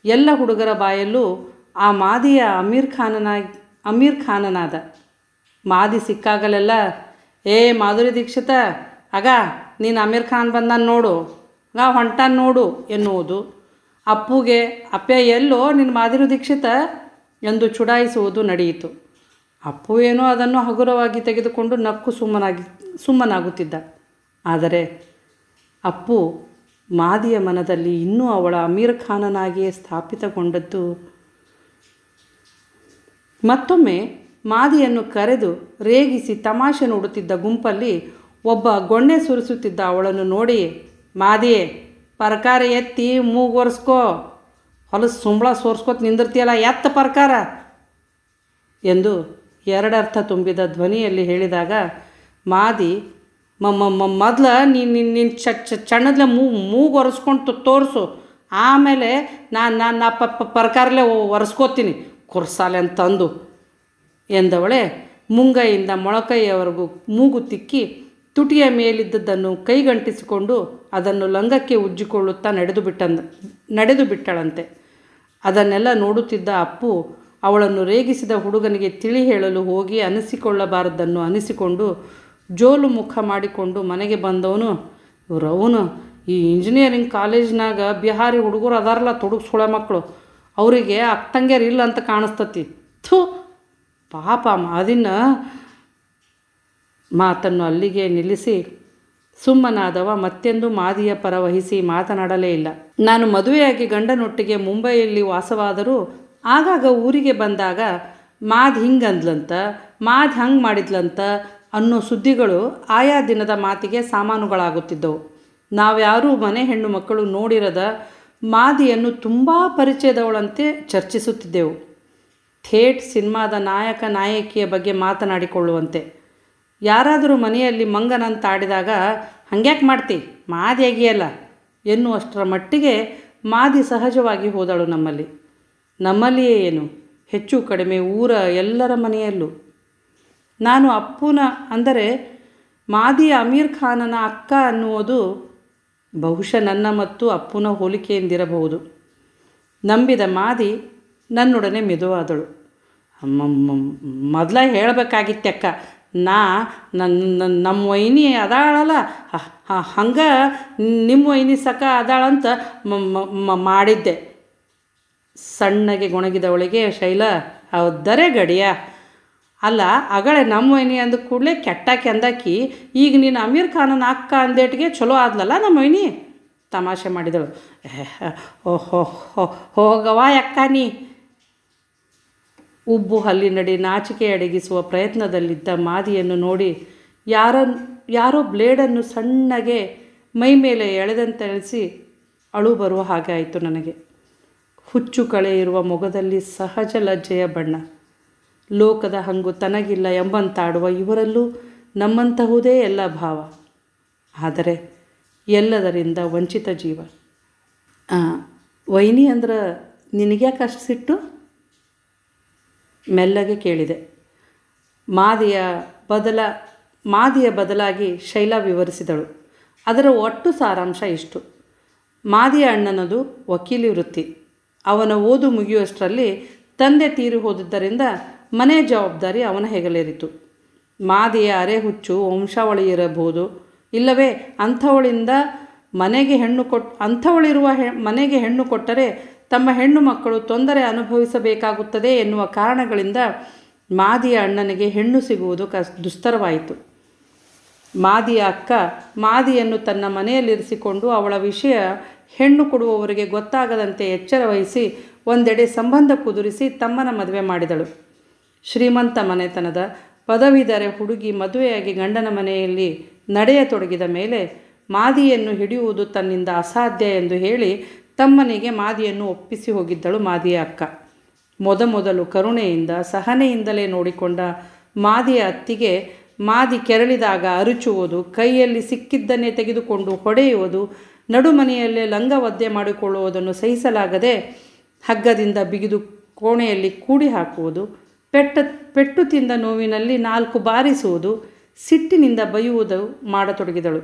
ಎಲ್ಲ ಹುಡುಗರ ಬಾಯಲ್ಲೂ ಆ ಮಾದಿಯ ಅಮೀರ್ ಖಾನನ ಅಮೀರ್ ಖಾನನಾದ. ಮಾದಿ ಸಿಕ್ಕಾಗಲೆಲ್ಲ, ಏ ಮಾಧುರಿ ದೀಕ್ಷಿತ ಆಗ ನೀನು ಅಮೀರ್ ಖಾನ್ ಬಂದ ನೋಡು. ನಾ ಹೊಂಟನ್ ನೋಡು ಎನ್ನುವುದು. ಅಪ್ಪುಗೆ, ಅಪ್ಪೆ, ಎಲ್ಲೋ ನಿನ್ನ ಮಾಧುರಿ ದೀಕ್ಷಿತ ಎಂದು ಚುಡಾಯಿಸುವುದು ನಡೆಯಿತು. ಅಪ್ಪು ಏನೋ ಅದನ್ನು ಹಗುರವಾಗಿ ತೆಗೆದುಕೊಂಡು ನಕ್ಕು ಸುಮ್ಮನಾಗಿ, ಸುಮ್ಮನಾಗುತ್ತಿದ್ದ. ಆದರೆ ಅಪ್ಪು ಮಾದಿಯ ಮನದಲ್ಲಿ ಇನ್ನೂ ಅವಳ ಅಮೀರ್ ಖಾನನಾಗಿಯೇ ಸ್ಥಾಪಿತಗೊಂಡದ್ದು. ಮತ್ತೊಮ್ಮೆ ಮಾದಿಯನ್ನು ಕರೆದು ರೇಗಿಸಿ ತಮಾಷೆ ನೋಡುತ್ತಿದ್ದ ಗುಂಪಲ್ಲಿ ಒಬ್ಬ ಗೊಣ್ಣೆ ಸುರಿಸುತ್ತಿದ್ದ ಅವಳನ್ನು ನೋಡಿ ಮಾದಿ ಪರಕಾರ ಎತ್ತಿ ಮೂಗು ಒರೆಸ್ಕೋ ಹೊಲಸು ಸುಂಬಳ ಸೋರ್ಸ್ಕೊತ ನಿಂದಿರ್ತೀಯಲ್ಲ, ಎತ್ತ ಪರಕಾರ. ಎಂದು ಎರಡರ್ಥ ತುಂಬಿದ ಧ್ವನಿಯಲ್ಲಿ ಹೇಳಿದಾಗ, ಮಾದಿ, ಮಮ್ಮ ಮೊದಲ ನೀನು ನಿನ್ನ ಚ ಚಣ್ಣದ್ಲೆ ಮೂ ಮೂಗು ಒರೆಸ್ಕೊಂಡು ತೋರಿಸು. ಆಮೇಲೆ ನಾನು ನಾನು, ನಾ ಪ ಪರಕಾರಲ್ಲೇ ಒರೆಸ್ಕೋತೀನಿ. ಕುರ್ಸಾಲೆ ಅಂತಂದು. ಎಂದವಳೆ, ಮುಂಗೈಯಿಂದ ಮೊಳಕೈಯವರೆಗೂ ಮೂಗು ತಿಕ್ಕಿ ತುಟಿಯ ಮೇಲಿದ್ದದ್ದನ್ನು ಕೈಗಂಟಿಸಿಕೊಂಡು ಅದನ್ನು ಲಂಗಕ್ಕೆ ಉಜ್ಜಿಕೊಳ್ಳುತ್ತಾ ನಡೆದು ಬಿಟ್ಟಂದ, ನಡೆದು ಬಿಟ್ಟಳಂತೆ. ಅದನ್ನೆಲ್ಲ ನೋಡುತ್ತಿದ್ದ ಅಪ್ಪು ಅವಳನ್ನು ರೇಗಿಸಿದ ಹುಡುಗನಿಗೆ ತಿಳಿ ಹೇಳಲು ಹೋಗಿ ಅನಿಸಿಕೊಳ್ಳಬಾರದನ್ನು ಅನಿಸಿಕೊಂಡು ಜೋಲು ಮುಖ ಮಾಡಿಕೊಂಡು ಮನೆಗೆ ಬಂದವನು ರವನು ಈ ಇಂಜಿನಿಯರಿಂಗ್ ಕಾಲೇಜ್ನಾಗ ಬಿಹಾರಿ ಹುಡುಗರು ಅದಾರಲ್ಲ ತೊಡಗಿಸ್ಕೊಳ್ಳೋ ಮಕ್ಕಳು, ಅವರಿಗೆ ಅಕ್ಕಂಗ್ಯಾರು ಇಲ್ಲ ಅಂತ ಕಾಣಿಸ್ತತಿ. ಥೂ, ಪಾಪ ಮಾದಿನ ಮಾತನ್ನು ಅಲ್ಲಿಗೆ ನಿಲ್ಲಿಸಿ, ಸುಮ್ಮನಾದವ, ಮತ್ತೆಂದು ಮಾದಿಯ ಪರ ವಹಿಸಿ ಮಾತನಾಡಲೇ ಇಲ್ಲ. ನಾನು ಮದುವೆಯಾಗಿ ಗಂಡನೊಟ್ಟಿಗೆ ಮುಂಬೈಯಲ್ಲಿ ವಾಸವಾದರೂ ಆಗಾಗ ಊರಿಗೆ ಬಂದಾಗ, ಮಾದ್ ಹಿಂಗಂದ್ಲಂತ, ಮಾದ್ ಹಂಗೆ ಮಾಡಿದ್ಲಂತ ಅನ್ನೋ ಸುದ್ದಿಗಳು ಆಯಾ ದಿನದ ಮಾತಿಗೆ ಸಾಮಾನುಗಳಾಗುತ್ತಿದ್ದವು. ನಾವ್ಯಾರೂ ಮನೆ ಹೆಣ್ಣು ಮಕ್ಕಳು ನೋಡಿರದ ಮಾದಿಯನ್ನು ತುಂಬ ಪರಿಚಯದವಳಂತೆ ಚರ್ಚಿಸುತ್ತಿದ್ದೆವು. ಥೇಟ್ ಸಿನಿಮಾದ ನಾಯಕ ನಾಯಕಿಯ ಬಗ್ಗೆ ಮಾತನಾಡಿಕೊಳ್ಳುವಂತೆ. ಯಾರಾದರೂ ಮನೆಯಲ್ಲಿ ಮಂಗನಂತ ಆಡಿದಾಗ, ಹಂಗ್ಯಾಕೆ ಮಾಡ್ತಿ? ಮಾದಿ ಆಗಿಯಲ್ಲ ಎನ್ನುವಷ್ಟರ ಮಟ್ಟಿಗೆ ಮಾದಿ ಸಹಜವಾಗಿ ಹೋದಳು ನಮ್ಮಲ್ಲಿ. ನಮ್ಮಲ್ಲಿಯೇ ಏನು? ಹೆಚ್ಚು ಕಡಿಮೆ ಊರ ಎಲ್ಲರ ಮನೆಯಲ್ಲೂ. ನಾನು ಅಪ್ಪುನ ಅಂದರೆ ಮಾದಿ ಅಮೀರ್ ಖಾನನ ಅಕ್ಕ ಅನ್ನುವುದು ಬಹುಶಃ ನನ್ನ ಮತ್ತು ಅಪ್ಪುನ ಹೋಲಿಕೆಯಿಂದಿರಬಹುದು. ನಂಬಿದ ಮಾದಿ ನನ್ನೊಡನೆ ಮೆದುವಾದಳು. ಮೊದಲ ಹೇಳಬೇಕಾಗಿತ್ತಕ್ಕ ನಾ ನನ್ನ ನಮ್ಮ ವೈನಿ ಅದಾಳಲ್ಲ ಹಂಗೆ ನಿಮ್ಮ ವೈನಿ ಸಕ ಅದಾಳಂತ ಮಾಡಿದ್ದೆ. ಸಣ್ಣಗೆ ಗೊಣಗಿದವಳಿಗೆ, ಶೈಲ ಹೌದರೆ ಗಡಿಯ. ಅಲ್ಲ, ಅಗಳೆ ನಮ್ಮ ವೈನಿ ಅಂದ ಕೂಡಲೇ ಕೆಟ್ಟಾಕಿ ಅಂದಾಕಿ, ಈಗ ನೀನು ಅಮೀರ್ ಖಾನನ ಅಕ್ಕ ಅಂದೇಟ್ಗೆ ಚಲೋ ಆದ್ಲಲ್ಲ ನಮ್ಮ ವೈನಿ? ತಮಾಷೆ ಮಾಡಿದಳು. ಓಹೋ ಹೋಗವಾ ಅಕ್ಕ ನೀ. ಉಬ್ಬು ಹಲ್ಲಿನಡಿ ನಾಚಿಕೆ ಅಡಗಿಸುವ ಪ್ರಯತ್ನದಲ್ಲಿದ್ದ ಮಾದಿಯನ್ನು ನೋಡಿ ಯಾರ, ಯಾರೋ ಬ್ಲೇಡನ್ನು ಸಣ್ಣಗೆ ಮೈ ಮೇಲೆ ಎಳೆದಂತೆಳಿಸಿ ಅಳು ಬರುವ ಹಾಗೆ ಆಯಿತು ನನಗೆ. ಹುಚ್ಚು ಕಳೆ ಇರುವ ಮೊಗದಲ್ಲಿ ಸಹಜ ಲಜ್ಜೆಯ ಬಣ್ಣ. ಲೋಕದ ಹಂಗು ತನಗಿಲ್ಲ ಎಂಬಂತಾಡುವ ಇವರಲ್ಲೂ ನಮ್ಮಂತಹುದೇ ಎಲ್ಲ ಭಾವ. ಆದರೆ ಎಲ್ಲದರಿಂದ ವಂಚಿತ ಜೀವ. ವೈನಿ ಅಂದ್ರೆ ನಿನಗ್ಯಾಕೆ ಅಷ್ಟು ಸಿಟ್ಟು? ಮೆಲ್ಲಗೆ ಕೇಳಿದೆ. ಮಾದಿಯ ಬದಲ, ಮಾದಿಯ ಬದಲಾಗಿ ಶೈಲಾ ವಿವರಿಸಿದಳು. ಅದರ ಒಟ್ಟು ಸಾರಾಂಶ ಇಷ್ಟು. ಮಾದಿಯ ಅಣ್ಣನದು ವಕೀಲಿ ವೃತ್ತಿ. ಅವನ ಓದು ಮುಗಿಯುವಷ್ಟರಲ್ಲಿ ತಂದೆ ತೀರಿ ಹೋದಿದ್ದರಿಂದ ಮನೆ ಜವಾಬ್ದಾರಿ ಅವನ ಹೆಗಲೇರಿತು. ಮಾದಿಯ ಅರೆಹುಚ್ಚು ವಂಶಾವಳಿ ಇರಬಹುದು ಇಲ್ಲವೇ ಅಂಥವಳಿಂದ ಮನೆಗೆ ಹೆಣ್ಣು ಕೊಟ್, ಅಂಥವಳಿರುವ ಹೆ, ಮನೆಗೆ ಹೆಣ್ಣು ಕೊಟ್ಟರೆ ತಮ್ಮ ಹೆಣ್ಣು ಮಕ್ಕಳು ತೊಂದರೆ ಅನುಭವಿಸಬೇಕಾಗುತ್ತದೆ ಎನ್ನುವ ಕಾರಣಗಳಿಂದ ಮಾದಿಯ ಅಣ್ಣನಿಗೆ ಹೆಣ್ಣು ಸಿಗುವುದು ಕಸ್, ದುಸ್ತರವಾಯಿತು. ಮಾದಿಯ ಅಕ್ಕ ಮಾದಿಯನ್ನು ತನ್ನ ಮನೆಯಲ್ಲಿರಿಸಿಕೊಂಡು ಅವಳ ವಿಷಯ ಹೆಣ್ಣು ಕೊಡುವವರಿಗೆ ಗೊತ್ತಾಗದಂತೆ ಎಚ್ಚರ ವಹಿಸಿ ಒಂದೆಡೆ ಸಂಬಂಧ ಕುದುರಿಸಿ ತಮ್ಮನ ಮದುವೆ ಮಾಡಿದಳು. ಶ್ರೀಮಂತ ಮನೆತನದ ಪದವೀಧರೆ ಹುಡುಗಿ ಮದುವೆಯಾಗಿ ಗಂಡನ ಮನೆಯಲ್ಲಿ ನಡೆಯತೊಡಗಿದ ಮೇಲೆ ಮಾದಿಯನ್ನು ಹಿಡಿಯುವುದು ತನ್ನಿಂದ ಅಸಾಧ್ಯ ಎಂದು ಹೇಳಿ ತಮ್ಮನಿಗೆ ಮಾದಿಯನ್ನು ಒಪ್ಪಿಸಿ ಹೋಗಿದ್ದಳು ಮಾದಿಯ ಅಕ್ಕ. ಮೊದಮೊದಲು ಕರುಣೆಯಿಂದ, ಸಹನೆಯಿಂದಲೇ ನೋಡಿಕೊಂಡ ಮಾದಿಯ ಅತ್ತಿಗೆ ಮಾದಿ ಕೆರಳಿದಾಗ ಅರುಚುವುದು, ಕೈಯಲ್ಲಿ ಸಿಕ್ಕಿದ್ದನ್ನೇ ತೆಗೆದುಕೊಂಡು ಹೊಡೆಯುವುದು, ನಡುಮನೆಯಲ್ಲೇ ಲಂಗ ಒದ್ದೆ ಮಾಡಿಕೊಳ್ಳುವುದನ್ನು ಸಹಿಸಲಾಗದೆ ಹಗ್ಗದಿಂದ ಬಿಗಿದು ಕೋಣೆಯಲ್ಲಿ ಕೂಡಿ ಹಾಕುವುದು, ಪೆಟ್ಟ, ಪೆಟ್ಟು ತಿಂದ ನೋವಿನಲ್ಲಿ ನಾಲ್ಕು ಬಾರಿಸುವುದು, ಸಿಟ್ಟಿನಿಂದ ಬೈಯುವುದು ಮಾಡತೊಡಗಿದಳು.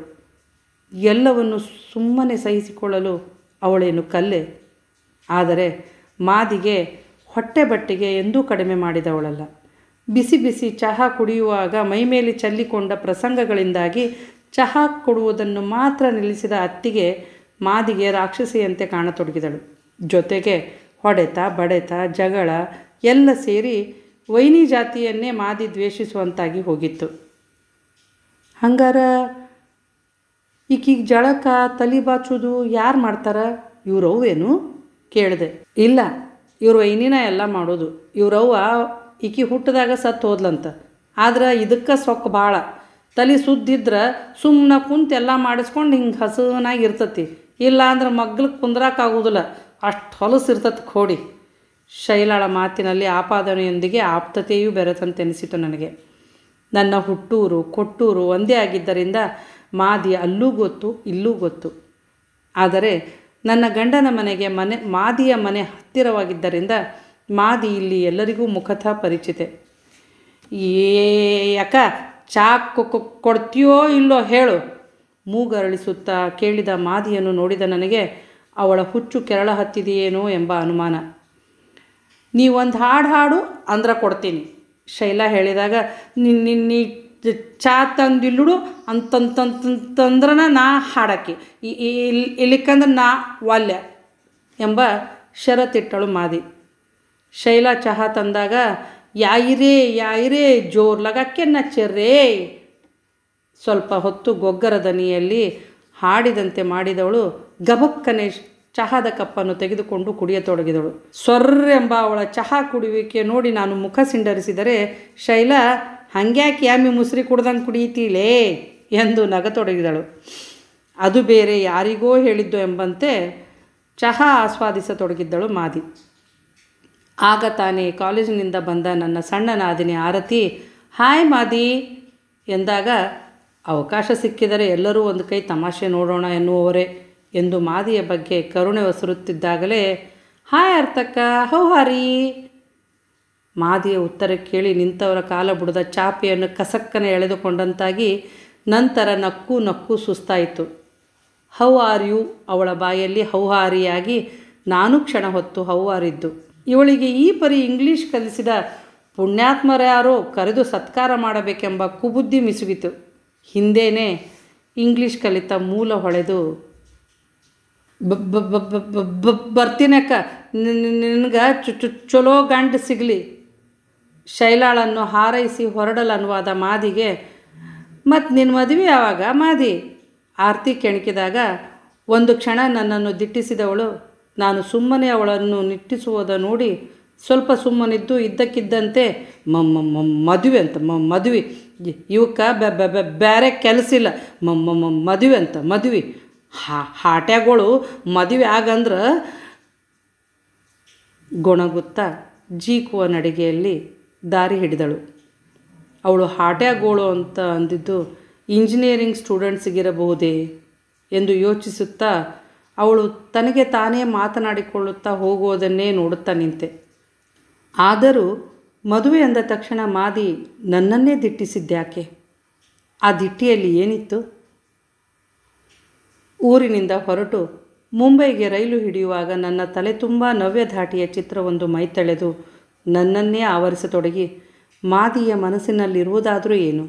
ಎಲ್ಲವನ್ನು ಸುಮ್ಮನೆ ಸಹಿಸಿಕೊಳ್ಳಲು ಅವಳೇನು ಕಲ್ಲೆ? ಆದರೆ ಮಾದಿಗೆ ಹೊಟ್ಟೆ ಬಟ್ಟೆಗೆ ಎಂದೂ ಕಡಿಮೆ ಮಾಡಿದವಳಲ್ಲ. ಬಿಸಿ ಬಿಸಿ ಚಹಾ ಕುಡಿಯುವಾಗ ಮೈಮೇಲೆ ಚಲ್ಲಿಕೊಂಡ ಪ್ರಸಂಗಗಳಿಂದಾಗಿ ಚಹಾ ಕೊಡುವುದನ್ನು ಮಾತ್ರ ನಿಲ್ಲಿಸಿದ ಅತ್ತಿಗೆ ಮಾದಿಗೆ ರಾಕ್ಷಸಿಯಂತೆ ಕಾಣತೊಡಗಿದಳು. ಜೊತೆಗೆ ಹೊಡೆತ, ಬಡೆತ, ಜಗಳ ಎಲ್ಲ ಸೇರಿ ವೈನಿ ಜಾತಿಯನ್ನೇ ಮಾದಿ ದ್ವೇಷಿಸುವಂತಾಗಿ ಹೋಗಿತ್ತು. ಹಂಗಾರ ಈಕೀಗ ಜಳಕ, ತಲೆ ಬಾಚೋದು ಯಾರು ಮಾಡ್ತಾರ? ಇವ್ರವ್ವೇನು ಕೇಳಿದೆ. ಇಲ್ಲ, ಇವ್ರ ವೈನಿನ ಎಲ್ಲ ಮಾಡೋದು. ಇವ್ರವ್ವ ಈಕಿ ಹುಟ್ಟಿದಾಗ ಸತ್ತು ಹೋದ್ಲಂತ. ಆದ್ರೆ ಇದಕ್ಕೆ ಸೊಕ್ಕ ಭಾಳ ತಲೆ ಸುದ್ದಿದ್ರೆ ಸುಮ್ಮನೆ ಕುಂತು ಎಲ್ಲ ಮಾಡಿಸ್ಕೊಂಡು ಹಿಂಗೆ ಹಸನಾಗಿ ಇರ್ತತಿ. ಇಲ್ಲ ಅಂದ್ರೆ ಮಗ್ಲಕ್ಕೆ ಕುಂದ್ರಾಕಾಗೋದಿಲ್ಲ ಅಷ್ಟು ಹೊಲಸು ಇರ್ತತಿ ಕೋಡಿ. ಶೈಲಾಳ ಮಾತಿನಲ್ಲಿ ಆಪಾದನೆಯೊಂದಿಗೆ ಆಪ್ತತೆಯೂ ಬೆರೆತಂತೆನಿಸಿತು ನನಗೆ. ನನ್ನ ಹುಟ್ಟೂರು, ಕೊಟ್ಟೂರು ಒಂದೇ ಆಗಿದ್ದರಿಂದ ಮಾದಿ ಅಲ್ಲೂ ಗೊತ್ತು, ಇಲ್ಲೂ ಗೊತ್ತು. ಆದರೆ ನನ್ನ ಗಂಡನ ಮನೆಗೆ ಮನೆ, ಮಾದಿಯ ಮನೆ ಹತ್ತಿರವಾಗಿದ್ದರಿಂದ ಮಾದಿ ಇಲ್ಲಿ ಎಲ್ಲರಿಗೂ ಮುಖತಃ ಪರಿಚಿತೆ. ಏ ಯಾಕ ಚಾ ಕೊಡ್ತೀಯೋ ಇಲ್ಲೋ ಹೇಳು. ಮೂಗರಳಿಸುತ್ತಾ ಕೇಳಿದ ಮಾದಿಯನ್ನು ನೋಡಿದ ನನಗೆ, ಅವಳ ಹುಚ್ಚು ಕೆರಳ ಹತ್ತಿದೆಯೇನೋ ಎಂಬ ಅನುಮಾನ. ನೀವೊಂದು ಹಾಡು ಹಾಡು ಅಂದ್ರೆ ಕೊಡ್ತೀನಿ. ಶೈಲಾ ಹೇಳಿದಾಗ ನಿನ್ನ ನೀ ತಂದು ಇಲ್ಲಿಡು ಅಂತಂತಂತಂದ್ರನ ನಾ ಹಾಡಕ್ಕೆ ಇಲ್ಲಿಕ್ಕಂದ್ರೆ ನಾ ವಾಲ್ಯ ಎಂಬ ಷರತ್ತಿಟ್ಟಳು ಮಾದಿ. ಶೈಲಾ ಚಹಾ ತಂದಾಗ, ಯಾಯಿರೇ ಯಾಯಿರೇ ಜೋರ್ ಲಗಕ್ಕೆ ನಚ್ಚರೇ ಸ್ವಲ್ಪ ಹೊತ್ತು ಗೊಗ್ಗರ ದನಿಯಲ್ಲಿ ಹಾಡಿದಂತೆ ಮಾಡಿದವಳು ಗಬಕ್ಕನೆ ಚಹಾದ ಕಪ್ಪನ್ನು ತೆಗೆದುಕೊಂಡು ಕುಡಿಯತೊಡಗಿದಳು. ಸ್ವರ್ರೆಂಬ ಅವಳ ಚಹಾ ಕುಡಿಯುವಿಕೆ ನೋಡಿ ನಾನು ಮುಖ ಸಿಂಡರಿಸಿದರೆ ಶೈಲಾ ಹಂಗ್ಯಾಕೆ ಯಾಮಿ ಮುಸ್ರಿ ಕುಡ್ದಂಗೆ ಕುಡಿಯುತ್ತೀಲೇ ಎಂದು ನಗತೊಡಗಿದಳು. ಅದು ಬೇರೆ ಯಾರಿಗೋ ಹೇಳಿದ್ದು ಎಂಬಂತೆ ಚಹಾ ಆಸ್ವಾದಿಸತೊಡಗಿದ್ದಳು ಮಾದಿ. ಆಗ ತಾನೇ ಕಾಲೇಜಿನಿಂದ ಬಂದ ನನ್ನ ಸಣ್ಣ ನಾದಿನಿ ಆರತಿ, ಹಾಯ್ ಮಾದಿ ಎಂದಾಗ, ಅವಕಾಶ ಸಿಕ್ಕಿದರೆ ಎಲ್ಲರೂ ಒಂದು ಕೈ ತಮಾಷೆ ನೋಡೋಣ ಎನ್ನುವವರೇ ಎಂದು ಮಾದಿಯ ಬಗ್ಗೆ ಕರುಣೆ ಒಸರುತ್ತಿದ್ದಾಗಲೇ, ಹಾಯ್ ಅರ್ಥಕ್ಕ, ಹೌಹಾರಿ ಮಾದಿಯ ಉತ್ತರ ಕೇಳಿ ನಿಂತವರ ಕಾಲ ಬುಡದ ಚಾಪೆಯನ್ನು ಕಸಕ್ಕನೆ ಎಳೆದುಕೊಂಡಂತಾಗಿ ನಂತರ ನಕ್ಕು ನಕ್ಕು ಸುಸ್ತಾಯಿತು. How are you? ಅವಳ ಬಾಯಲ್ಲಿ ಹೌಹಾರಿಯಾಗಿ, ನಾನು ಕ್ಷಣ ಹೊತ್ತು ಹೌಹಾರಿದ್ದು. ಇವಳಿಗೆ ಈ ಪರಿ ಇಂಗ್ಲೀಷ್ ಕಲಿಸಿದ ಪುಣ್ಯಾತ್ಮರ್ಯಾರೋ ಕರೆದು ಸತ್ಕಾರ ಮಾಡಬೇಕೆಂಬ ಕುಬುದ್ಧಿ ಮಿಸುಗಿತು. ಹಿಂದೇನೆ ಇಂಗ್ಲೀಷ್ ಕಲಿತ ಮೂಲ ಹೊಳೆದು ಬರ್ತೀನಕ್ಕ ನಿನಗೆ ಚು ಚು, ಚಲೋ ಗಂಡು ಸಿಗಲಿ. ಶೈಲಾಳನ್ನು ಹಾರೈಸಿ ಹೊರಡಲನ್ನುವಾದ ಮಾದಿಗೆ ಮತ್ತು ನಿನ್ನ ಮದುವೆ ಯಾವಾಗ ಮಾದಿ ಆರತಿ ಕೆಣಕಿದಾಗ, ಒಂದು ಕ್ಷಣ ನನ್ನನ್ನು ದಿಟ್ಟಿಸಿದವಳು. ನಾನು ಸುಮ್ಮನೆ ಅವಳನ್ನು ನಿಟ್ಟಿಸುವುದ ನೋಡಿ ಸ್ವಲ್ಪ ಸುಮ್ಮನಿದ್ದು ಇದ್ದಕ್ಕಿದ್ದಂತೆ ಮ ಮದುವೆ ಅಂತ ಮ ಮದುವೆ. ಇವಕ್ಕೆ ಬೇರೆ ಕೆಲಸ ಇಲ್ಲ. ಮ ಮದುವೆ ಅಂತ, ಮದುವೆ. ಹಾ, ಹಾಟ್ಯಾಗಳು ಮದುವೆ ಆಗಂದ್ರೆ ಗೊಣಗುತ್ತಾ, ಜೀಕುವ ನಡಿಗೆಯಲ್ಲಿ ದಾರಿ ಹಿಡಿದಳು. ಅವಳು ಹಾಟ್ಯಾಗೋಳು ಅಂತ ಅಂದಿದ್ದು ಇಂಜಿನಿಯರಿಂಗ್ ಸ್ಟೂಡೆಂಟ್ಸಿಗಿರಬಹುದೇ ಎಂದು ಯೋಚಿಸುತ್ತಾ ಅವಳು ತನಗೆ ತಾನೇ ಮಾತನಾಡಿಕೊಳ್ಳುತ್ತಾ ಹೋಗುವುದನ್ನೇ ನೋಡುತ್ತಾ ನಿಂತೆ. ಆದರೂ ಮದುವೆ ಅಂದ ತಕ್ಷಣ ಮಾದಿ ನನ್ನನ್ನೇ ದಿಟ್ಟಿಸಿದ್ದ್ಯಾಕೆ? ಆ ದಿಟ್ಟಿಯಲ್ಲಿ ಏನಿತ್ತು? ಊರಿನಿಂದ ಹೊರಟು ಮುಂಬೈಗೆ ರೈಲು ಹಿಡಿಯುವಾಗ ನನ್ನ ತಲೆ ತುಂಬ ನವ್ಯ ಧಾಟಿಯ ಚಿತ್ರವೊಂದು ಮೈತಳೆದು ನನ್ನನ್ನೇ ಆವರಿಸತೊಡಗಿ ಮಾದಿಯ ಮನಸ್ಸಿನಲ್ಲಿರುವುದಾದರೂ ಏನು?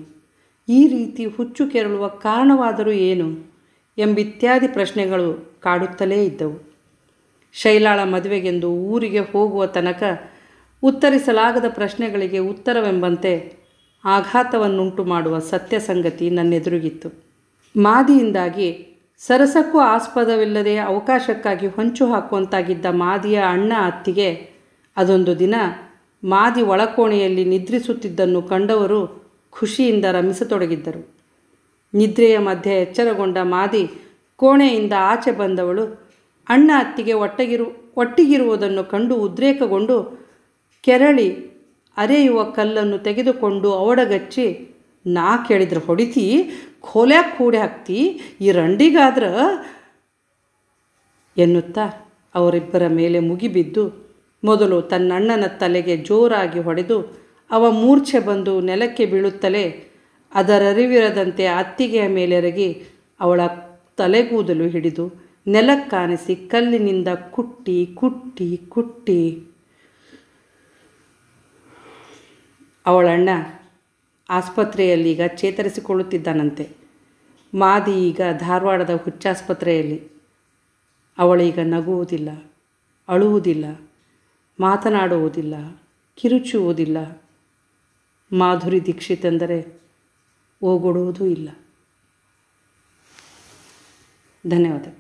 ಈ ರೀತಿ ಹುಚ್ಚು ಕೆರಳುವ ಕಾರಣವಾದರೂ ಏನು? ಎಂಬಿತ್ಯಾದಿ ಪ್ರಶ್ನೆಗಳು ಕಾಡುತ್ತಲೇ ಇದ್ದವು. ಶೈಲಾಳ ಮದುವೆಗೆಂದು ಊರಿಗೆ ಹೋಗುವ ತನಕ ಉತ್ತರಿಸಲಾಗದ ಪ್ರಶ್ನೆಗಳಿಗೆ ಉತ್ತರವೆಂಬಂತೆ ಆಘಾತವನ್ನುಂಟು ಮಾಡುವ ಸತ್ಯ ಸಂಗತಿ ನನ್ನೆದುರುಗಿತ್ತು. ಮಾದಿಯಿಂದಾಗಿ ಸರಸಕ್ಕೂ ಆಸ್ಪದವಿಲ್ಲದೆ ಅವಕಾಶಕ್ಕಾಗಿ ಹೊಂಚು ಹಾಕುವಂತಾಗಿದ್ದ ಮಾದಿಯ ಅಣ್ಣ ಅತ್ತಿಗೆ ಅದೊಂದು ದಿನ ಮಾದಿ ಒಳಕೋಣೆಯಲ್ಲಿ ನಿದ್ರಿಸುತ್ತಿದ್ದನ್ನು ಕಂಡವರು ಖುಷಿಯಿಂದ ರಮಿಸತೊಡಗಿದ್ದರು. ನಿದ್ರೆಯ ಮಧ್ಯೆ ಎಚ್ಚರಗೊಂಡ ಮಾದಿ ಕೋಣೆಯಿಂದ ಆಚೆ ಬಂದವಳು, ಅಣ್ಣ ಅತ್ತಿಗೆ ಒಟ್ಟಗಿರು, ಒಟ್ಟಿಗಿರುವುದನ್ನು ಕಂಡು ಉದ್ರೇಕಗೊಂಡು ಕೆರಳಿ ಅರೆಯುವ ಕಲ್ಲನ್ನು ತೆಗೆದುಕೊಂಡು ಅವಡಗಚ್ಚಿ, ನಾ ಕೇಳಿದ್ರೆ ಹೊಡಿತಿ ಖೋಲ್ಯಾಕ ಕೂಡಿ ಹಾಕ್ತಿ, ಈ ರಂಡಿಗಾದ್ರ ಎನ್ನುತ್ತಾ ಅವರಿಬ್ಬರ ಮೇಲೆ ಮುಗಿಬಿದ್ದು ಮೊದಲು ತನ್ನಣ್ಣನ ತಲೆಗೆ ಜೋರಾಗಿ ಹೊಡೆದು ಅವ ಮೂರ್ಛೆ ಬಂದು ನೆಲಕ್ಕೆ ಬೀಳುತ್ತಲೇ ಅದರರಿವಿರದಂತೆ ಅತ್ತಿಗೆಯ ಮೇಲೆರಗಿ ಅವಳ ತಲೆಗೂದಲು ಹಿಡಿದು ನೆಲಕ್ಕಾನಿಸಿ ಕಲ್ಲಿನಿಂದ ಕುಟ್ಟಿ ಕುಟ್ಟಿ ಕುಟ್ಟಿ. ಅವಳಣ್ಣ ಆಸ್ಪತ್ರೆಯಲ್ಲೀಗ ಚೇತರಿಸಿಕೊಳ್ಳುತ್ತಿದ್ದಾನಂತೆ. ಮಾದಿ ಈಗ ಧಾರವಾಡದ ಹುಚ್ಚಾಸ್ಪತ್ರೆಯಲ್ಲಿ. ಅವಳೀಗ ನಗುವುದಿಲ್ಲ, ಅಳುವುದಿಲ್ಲ. ಮಾತನಾಡುವುದಿಲ್ಲ ಕಿರುಚುವುದಿಲ್ಲ. ಮಾಧುರಿ ದೀಕ್ಷಿತ್ ಎಂದರೆ ಓಗೊಡುವುದೂ ಇಲ್ಲ. ಧನ್ಯವಾದ